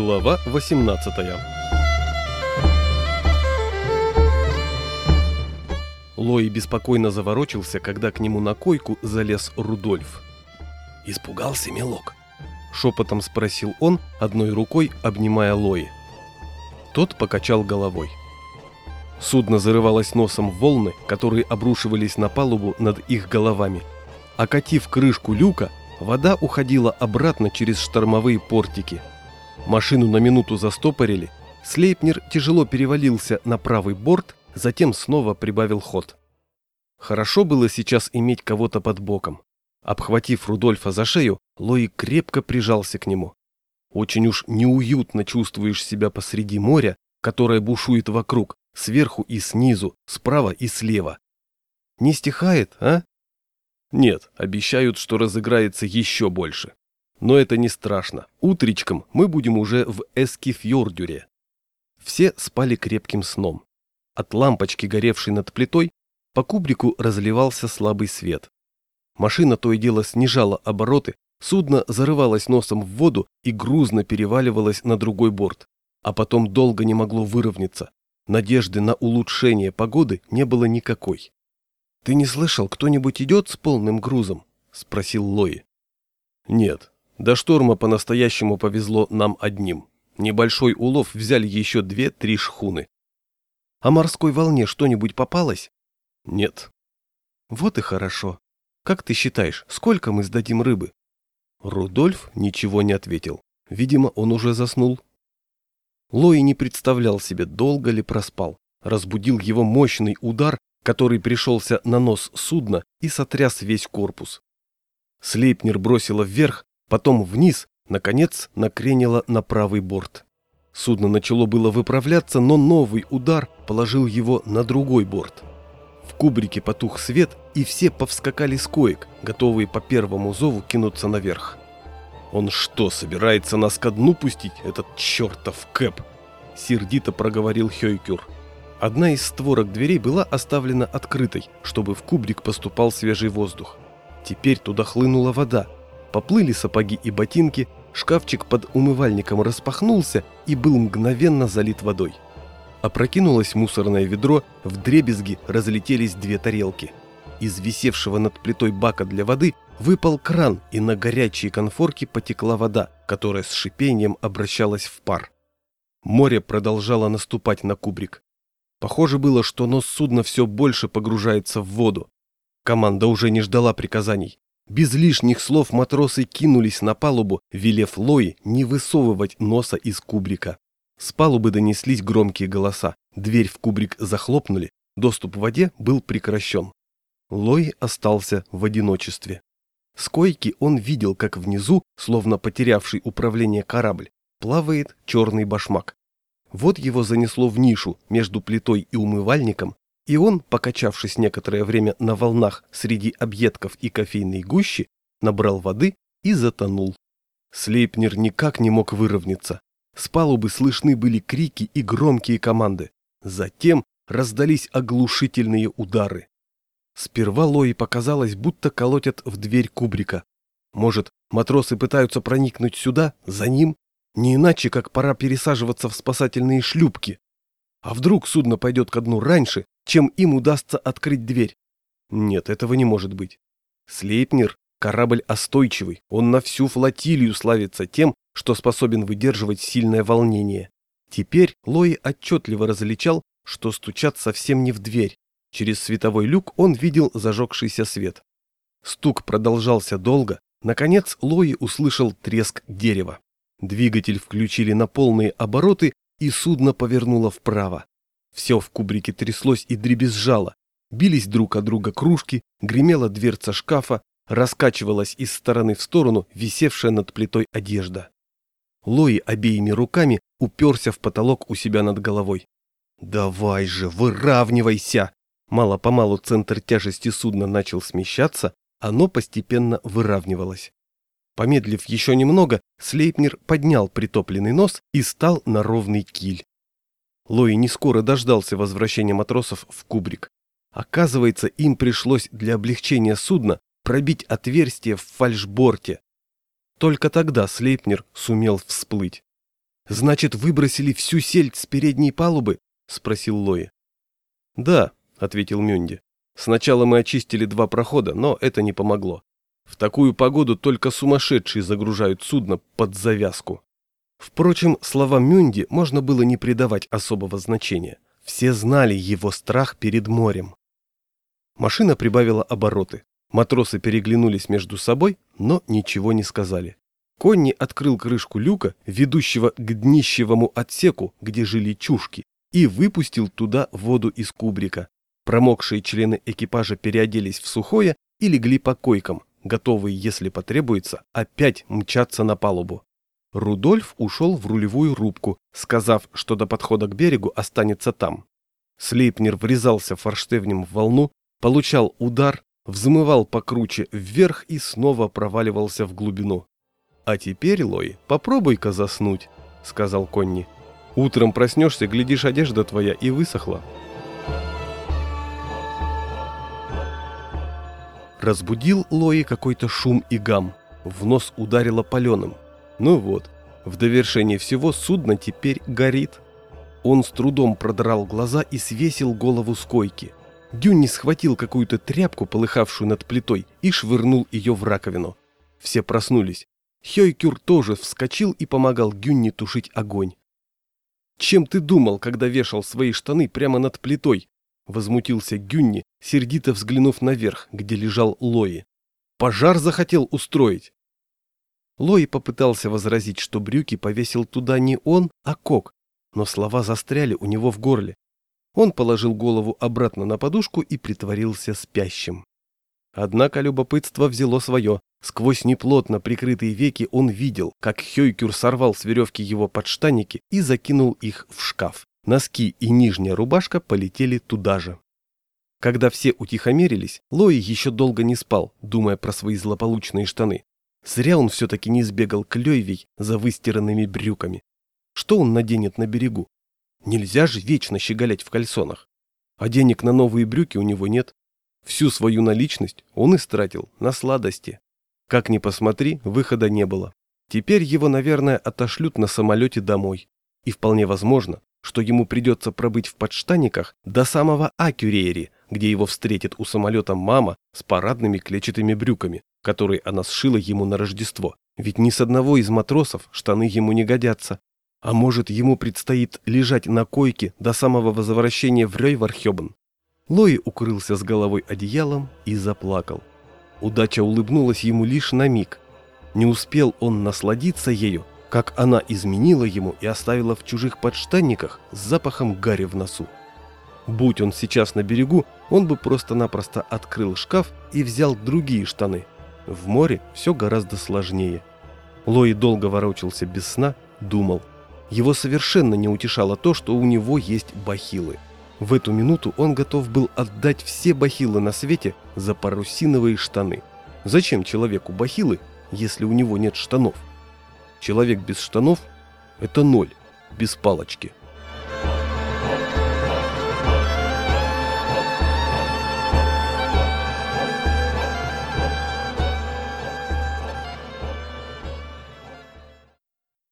Глава 18 Лои беспокойно заворочился, когда к нему на койку залез Рудольф. «Испугался, милок?» — шепотом спросил он, одной рукой обнимая Лои. Тот покачал головой. Судно зарывалось носом в волны, которые обрушивались на палубу над их головами. Окатив крышку люка, вода уходила обратно через штормовые портики. Машину на минуту застопорили, Слейпнер тяжело перевалился на правый борт, затем снова прибавил ход. Хорошо было сейчас иметь кого-то под боком. Обхватив Рудольфа за шею, Лои крепко прижался к нему. Очень уж неуютно чувствуешь себя посреди моря, которое бушует вокруг, сверху и снизу, справа и слева. Не стихает, а? Нет, обещают, что разыграется еще больше. Но это не страшно. Утречком мы будем уже в Эскифьордюре. Все спали крепким сном. От лампочки, горевшей над плитой, по кубрику разливался слабый свет. Машина то и дело снижала обороты, судно зарывалось носом в воду и грузно переваливалось на другой борт, а потом долго не могло выровняться. Надежды на улучшение погоды не было никакой. «Ты не слышал, кто-нибудь идет с полным грузом?» – спросил Лои. «Нет, до шторма по-настоящему повезло нам одним. Небольшой улов взяли еще две-три шхуны. А морской волне что-нибудь попалось? Нет. Вот и хорошо. Как ты считаешь, сколько мы сдадим рыбы? Рудольф ничего не ответил. Видимо, он уже заснул. Лои не представлял себе, долго ли проспал. Разбудил его мощный удар, который пришелся на нос судна и сотряс весь корпус. Слейпнер бросило вверх, потом вниз, наконец накренило на правый борт. Судно начало было выправляться, но новый удар положил его на другой борт. В кубрике потух свет, и все повскакали с коек, готовые по первому зову кинуться наверх. «Он что, собирается нас ко дну пустить, этот чертов Кэп?» – сердито проговорил Хёйкюр. Одна из створок дверей была оставлена открытой, чтобы в кубрик поступал свежий воздух. Теперь туда хлынула вода. Поплыли сапоги и ботинки, шкафчик под умывальником распахнулся и был мгновенно залит водой. Опрокинулось мусорное ведро, в дребезги разлетелись две тарелки. Из висевшего над плитой бака для воды выпал кран, и на горячие конфорки потекла вода, которая с шипением обращалась в пар. Море продолжало наступать на кубрик. Похоже было, что нос судна все больше погружается в воду. Команда уже не ждала приказаний. Без лишних слов матросы кинулись на палубу, велев Лои не высовывать носа из кубрика. С палубы донеслись громкие голоса. Дверь в кубрик захлопнули, доступ в воде был прекращен. Лой остался в одиночестве. С койки он видел, как внизу, словно потерявший управление корабль, плавает черный башмак. Вот его занесло в нишу между плитой и умывальником, и он, покачавшись некоторое время на волнах среди объедков и кофейной гущи, набрал воды и затонул. Слейпнер никак не мог выровняться. С палубы слышны были крики и громкие команды. Затем раздались оглушительные удары. Сперва Лои показалось, будто колотят в дверь кубрика. Может, матросы пытаются проникнуть сюда, за ним? Не иначе, как пора пересаживаться в спасательные шлюпки. А вдруг судно пойдет ко дну раньше, чем им удастся открыть дверь? Нет, этого не может быть. Слейпнер – корабль остойчивый, он на всю флотилию славится тем, что способен выдерживать сильное волнение. Теперь Лои отчетливо различал, что стучат совсем не в дверь, Через световой люк он видел зажегшийся свет. Стук продолжался долго. Наконец Лои услышал треск дерева. Двигатель включили на полные обороты, и судно повернуло вправо. Все в кубрике тряслось и дребезжало. Бились друг от друга кружки, гремела дверца шкафа, раскачивалась из стороны в сторону висевшая над плитой одежда. Лои обеими руками уперся в потолок у себя над головой. «Давай же, выравнивайся!» Мало-помалу центр тяжести судна начал смещаться, оно постепенно выравнивалось. Помедлив еще немного, Слейпнер поднял притопленный нос и стал на ровный киль. Лои не скоро дождался возвращения матросов в кубрик. Оказывается, им пришлось для облегчения судна пробить отверстие в фальшборте. Только тогда Слейпнер сумел всплыть. Значит, выбросили всю сельдь с передней палубы? Спросил Лои. Да, ответил Мюнди. Сначала мы очистили два прохода, но это не помогло. В такую погоду только сумасшедшие загружают судно под завязку. Впрочем, словам Мюнди можно было не придавать особого значения. Все знали его страх перед морем. Машина прибавила обороты. Матросы переглянулись между собой, но ничего не сказали. Конни открыл крышку люка, ведущего к днищевому отсеку, где жили чушки, и выпустил туда воду из кубрика. Промокшие члены экипажа переоделись в сухое и легли по койкам, готовые, если потребуется, опять мчаться на палубу. Рудольф ушел в рулевую рубку, сказав, что до подхода к берегу останется там. Слейпнер врезался форштевнем в волну, получал удар, взмывал покруче вверх и снова проваливался в глубину. «А теперь, Лой, попробуй-ка заснуть», — сказал Конни. «Утром проснешься, глядишь, одежда твоя и высохла». Разбудил Лои какой-то шум и гам. В нос ударило паленым. Ну вот, в довершение всего судно теперь горит. Он с трудом продрал глаза и свесил голову с койки. Дюнни схватил какую-то тряпку, полыхавшую над плитой, и швырнул ее в раковину. Все проснулись. Хёйкюр тоже вскочил и помогал Гюнни тушить огонь. «Чем ты думал, когда вешал свои штаны прямо над плитой?» — возмутился Гюнни, сердито взглянув наверх, где лежал Лои. «Пожар захотел устроить!» Лои попытался возразить, что брюки повесил туда не он, а Кок, но слова застряли у него в горле. Он положил голову обратно на подушку и притворился спящим. Однако любопытство взяло свое. Сквозь неплотно прикрытые веки он видел, как Хёйкюр сорвал с веревки его подштанники и закинул их в шкаф. Носки и нижняя рубашка полетели туда же. Когда все утихомирились, Лои еще долго не спал, думая про свои злополучные штаны. Зря он все-таки не сбегал к Лёйвей за выстиранными брюками. Что он наденет на берегу? Нельзя же вечно щеголять в кальсонах. А денег на новые брюки у него нет. Всю свою наличность он истратил на сладости. Как ни посмотри, выхода не было. Теперь его, наверное, отошлют на самолете домой. И вполне возможно, что ему придется пробыть в подштанниках до самого Акюрери, где его встретит у самолета мама с парадными клетчатыми брюками, которые она сшила ему на Рождество. Ведь ни с одного из матросов штаны ему не годятся. А может, ему предстоит лежать на койке до самого возвращения в Рейвархёбен? Лои укрылся с головой одеялом и заплакал. Удача улыбнулась ему лишь на миг. Не успел он насладиться ею, как она изменила ему и оставила в чужих подштанниках с запахом гари в носу. Будь он сейчас на берегу, он бы просто-напросто открыл шкаф и взял другие штаны. В море все гораздо сложнее. Лои долго ворочался без сна, думал. Его совершенно не утешало то, что у него есть бахилы. В эту минуту он готов был отдать все бахилы на свете за парусиновые штаны. Зачем человеку бахилы, если у него нет штанов? Человек без штанов – это ноль, без палочки.